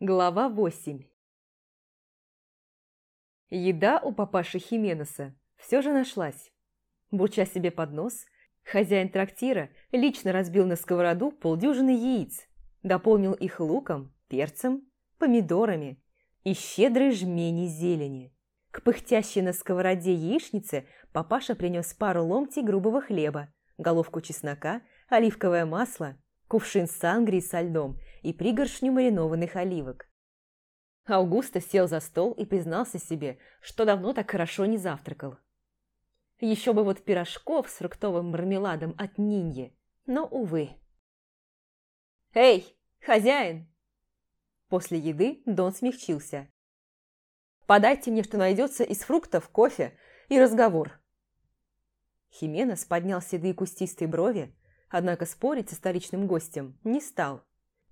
Глава 8 Еда у папаши Хименеса все же нашлась. Бурча себе под нос, хозяин трактира лично разбил на сковороду полдюжины яиц, дополнил их луком, перцем, помидорами и щедрой жмени зелени. К пыхтящей на сковороде яичнице папаша принес пару ломтей грубого хлеба, головку чеснока, оливковое масло, кувшин сангрии со льдом и пригоршню маринованных оливок. Аугуста сел за стол и признался себе, что давно так хорошо не завтракал. Еще бы вот пирожков с фруктовым мармеладом от Ниньи, но, увы. «Эй, хозяин!» После еды Дон смягчился. «Подайте мне, что найдется из фруктов, кофе и разговор». Хименес поднял седые кустистые брови, однако спорить со столичным гостем не стал.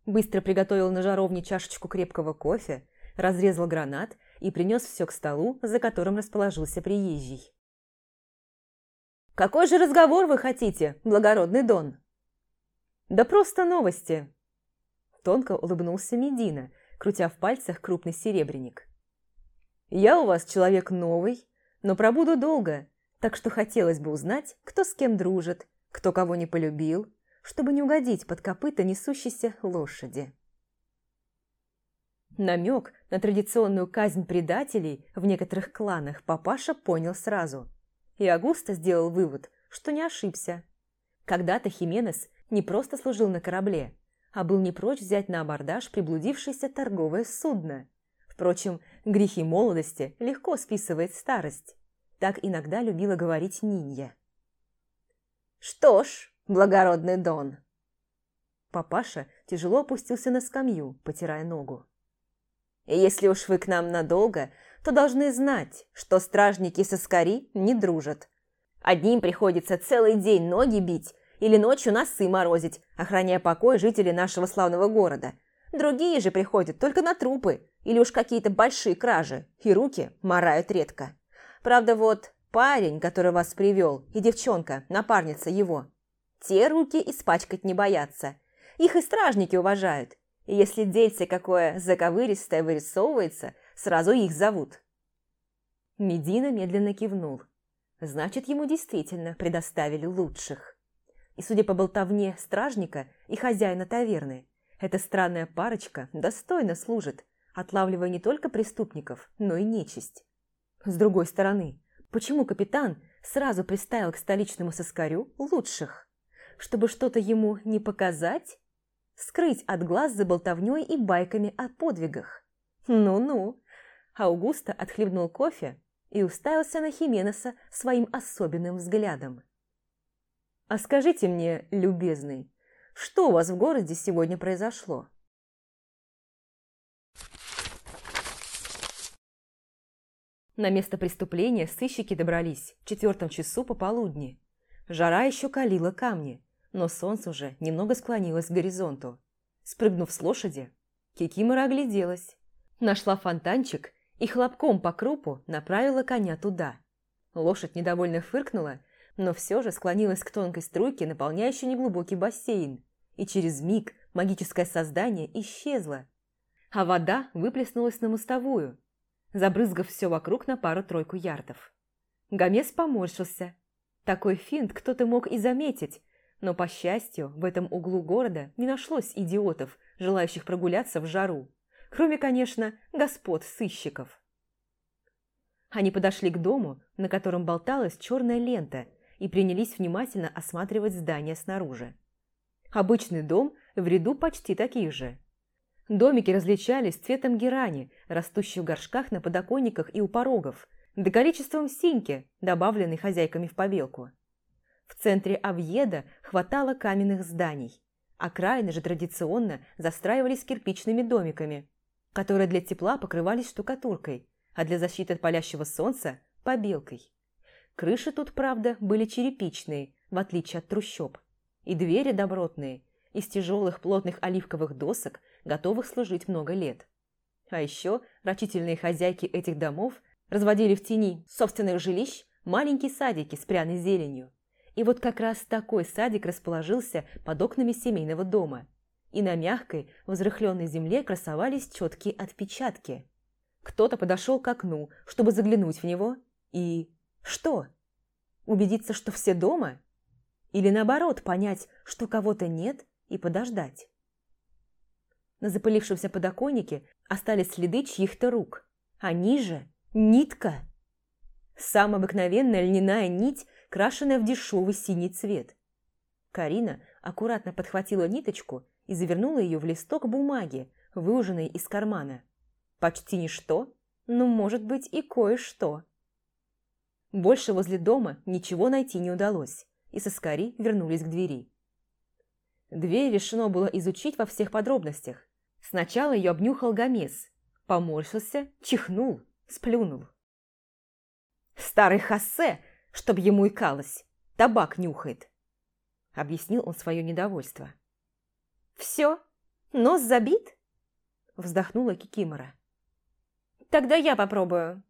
Быстро приготовил на жаровне чашечку крепкого кофе, разрезал гранат и принес все к столу, за которым расположился приезжий. «Какой же разговор вы хотите, благородный Дон?» «Да просто новости!» Тонко улыбнулся Медина, крутя в пальцах крупный серебряник. «Я у вас человек новый, но пробуду долго, так что хотелось бы узнать, кто с кем дружит, кто кого не полюбил, чтобы не угодить под копыта несущейся лошади. Намек на традиционную казнь предателей в некоторых кланах папаша понял сразу. И Агуста сделал вывод, что не ошибся. Когда-то Хименес не просто служил на корабле, а был не прочь взять на абордаж приблудившееся торговое судно. Впрочем, грехи молодости легко списывает старость. Так иногда любила говорить Нинья. «Что ж, благородный Дон!» Папаша тяжело опустился на скамью, потирая ногу. «Если уж вы к нам надолго, то должны знать, что стражники со Скари не дружат. Одним приходится целый день ноги бить или ночью носы морозить, охраняя покой жителей нашего славного города. Другие же приходят только на трупы или уж какие-то большие кражи, и руки морают редко. Правда, вот парень, который вас привел, и девчонка, напарница его, те руки испачкать не боятся. Их и стражники уважают. И если дельце какое заковыристое вырисовывается, сразу их зовут. Медина медленно кивнул. Значит, ему действительно предоставили лучших. И судя по болтовне стражника и хозяина таверны, эта странная парочка достойно служит, отлавливая не только преступников, но и нечисть. С другой стороны, почему капитан сразу приставил к столичному соскарю лучших? Чтобы что-то ему не показать? Скрыть от глаз за болтовней и байками о подвигах? Ну-ну. Аугуста отхлебнул кофе и уставился на Хименеса своим особенным взглядом. «А скажите мне, любезный, что у вас в городе сегодня произошло?» На место преступления сыщики добрались в четвертом часу пополудни. Жара еще калила камни, но солнце уже немного склонилось к горизонту. Спрыгнув с лошади, Кикимора огляделась. Нашла фонтанчик и хлопком по крупу направила коня туда. Лошадь недовольно фыркнула, но все же склонилась к тонкой струйке, наполняющей неглубокий бассейн, и через миг магическое создание исчезло, а вода выплеснулась на мостовую, забрызгав все вокруг на пару-тройку ярдов. Гомес поморщился. Такой финт кто-то мог и заметить, но, по счастью, в этом углу города не нашлось идиотов, желающих прогуляться в жару, кроме, конечно, господ-сыщиков. Они подошли к дому, на котором болталась черная лента, и принялись внимательно осматривать здание снаружи. Обычный дом в ряду почти таких же. Домики различались цветом герани, растущей в горшках на подоконниках и у порогов, да количеством синьки, добавленной хозяйками в побелку. В центре Авьеда хватало каменных зданий. Окраины же традиционно застраивались кирпичными домиками, которые для тепла покрывались штукатуркой, а для защиты от палящего солнца – побелкой. Крыши тут, правда, были черепичные, в отличие от трущоб, и двери добротные, из тяжелых плотных оливковых досок – готовых служить много лет. А еще рачительные хозяйки этих домов разводили в тени собственных жилищ маленькие садики с пряной зеленью. И вот как раз такой садик расположился под окнами семейного дома. и на мягкой, взрыхленной земле красовались четкие отпечатки. Кто-то подошел к окну, чтобы заглянуть в него, и... Что? Убедиться, что все дома? Или наоборот, понять, что кого-то нет, и подождать? На запылившемся подоконнике остались следы чьих-то рук, а ниже – нитка. Самая обыкновенная льняная нить, крашенная в дешевый синий цвет. Карина аккуратно подхватила ниточку и завернула ее в листок бумаги, выуженный из кармана. Почти ничто, но, может быть, и кое-что. Больше возле дома ничего найти не удалось, и соскари вернулись к двери. Дверь решено было изучить во всех подробностях. Сначала ее обнюхал Гомес, поморщился, чихнул, сплюнул. «Старый Хосе, чтоб ему икалось, табак нюхает», — объяснил он свое недовольство. «Все? Нос забит?» — вздохнула Кикимора. «Тогда я попробую»,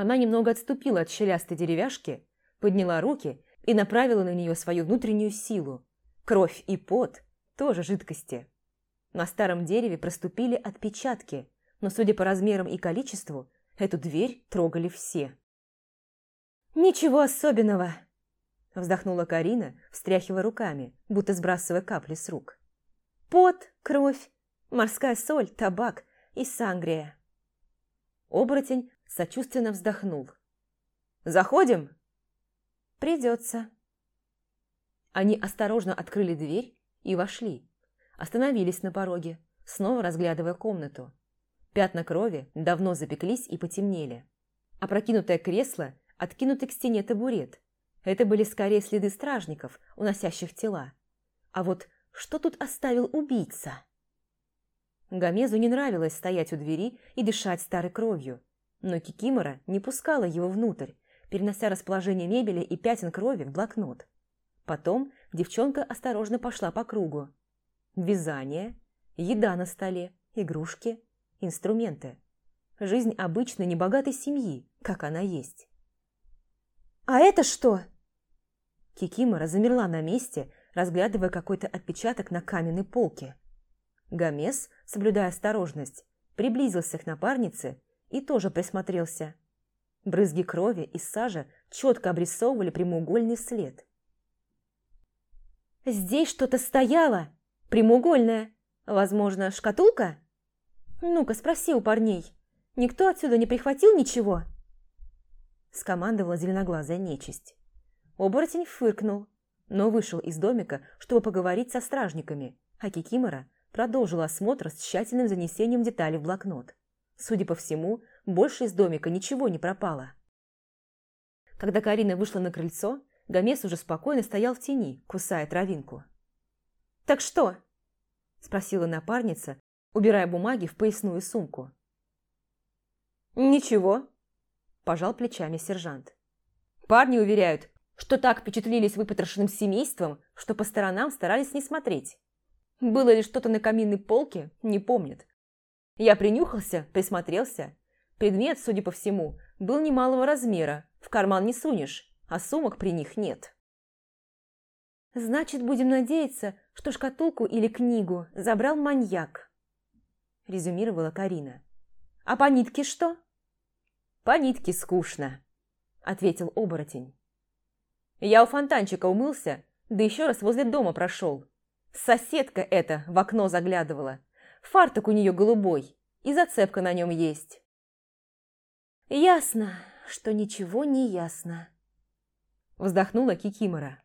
она немного отступила от щелястой деревяшки, подняла руки и направила на нее свою внутреннюю силу. Кровь и пот – тоже жидкости. На старом дереве проступили отпечатки, но, судя по размерам и количеству, эту дверь трогали все. «Ничего особенного!» – вздохнула Карина, встряхивая руками, будто сбрасывая капли с рук. «Пот, кровь, морская соль, табак и сангрия». Оборотень сочувственно вздохнул. «Заходим?» «Придется». Они осторожно открыли дверь и вошли. Остановились на пороге, снова разглядывая комнату. Пятна крови давно запеклись и потемнели. Опрокинутое кресло, откинутый к стене табурет. Это были скорее следы стражников, уносящих тела. А вот что тут оставил убийца? Гомезу не нравилось стоять у двери и дышать старой кровью, но Кикимора не пускала его внутрь, перенося расположение мебели и пятен крови в блокнот. Потом девчонка осторожно пошла по кругу. Вязание, еда на столе, игрушки, инструменты. Жизнь обычной небогатой семьи, как она есть. «А это что?» Кикимора замерла на месте, разглядывая какой-то отпечаток на каменной полке. Гомес, соблюдая осторожность, приблизился к напарнице и тоже присмотрелся. Брызги крови и сажа четко обрисовывали прямоугольный след. «Здесь что-то стояло! Прямоугольное! Возможно, шкатулка? Ну-ка, спроси у парней. Никто отсюда не прихватил ничего?» Скомандовала зеленоглазая нечисть. Оборотень фыркнул, но вышел из домика, чтобы поговорить со стражниками, а Кикимора продолжила осмотр с тщательным занесением деталей в блокнот. Судя по всему, больше из домика ничего не пропало. Когда Карина вышла на крыльцо, Гомес уже спокойно стоял в тени, кусая травинку. «Так что?» – спросила напарница, убирая бумаги в поясную сумку. «Ничего», – пожал плечами сержант. «Парни уверяют, что так впечатлились выпотрошенным семейством, что по сторонам старались не смотреть. Было ли что-то на каминной полке, не помнят. Я принюхался, присмотрелся. Предмет, судя по всему, был немалого размера, в карман не сунешь, а сумок при них нет. «Значит, будем надеяться, что шкатулку или книгу забрал маньяк», – резюмировала Карина. «А по нитке что?» «По нитке скучно», – ответил оборотень. «Я у фонтанчика умылся, да еще раз возле дома прошел. Соседка эта в окно заглядывала. Фартук у нее голубой, и зацепка на нем есть. «Ясно, что ничего не ясно», – вздохнула Кикимора.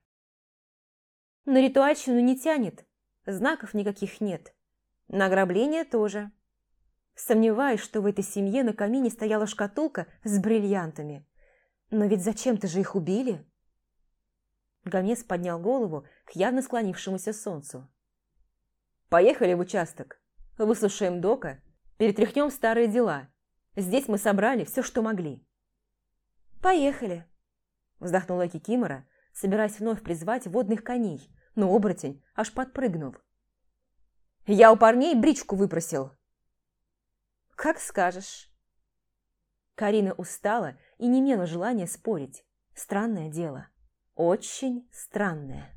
«На ритуальщину не тянет, знаков никаких нет. На ограбление тоже. Сомневаюсь, что в этой семье на камине стояла шкатулка с бриллиантами. Но ведь зачем-то же их убили?» Гомес поднял голову к явно склонившемуся солнцу. «Поехали в участок. Выслушаем Дока, перетряхнем старые дела. Здесь мы собрали все, что могли». «Поехали», – вздохнула Кикимора, собираясь вновь призвать водных коней, но оборотень аж подпрыгнул. «Я у парней бричку выпросил». «Как скажешь». Карина устала и не имела желания спорить. Странное дело. Очень странное.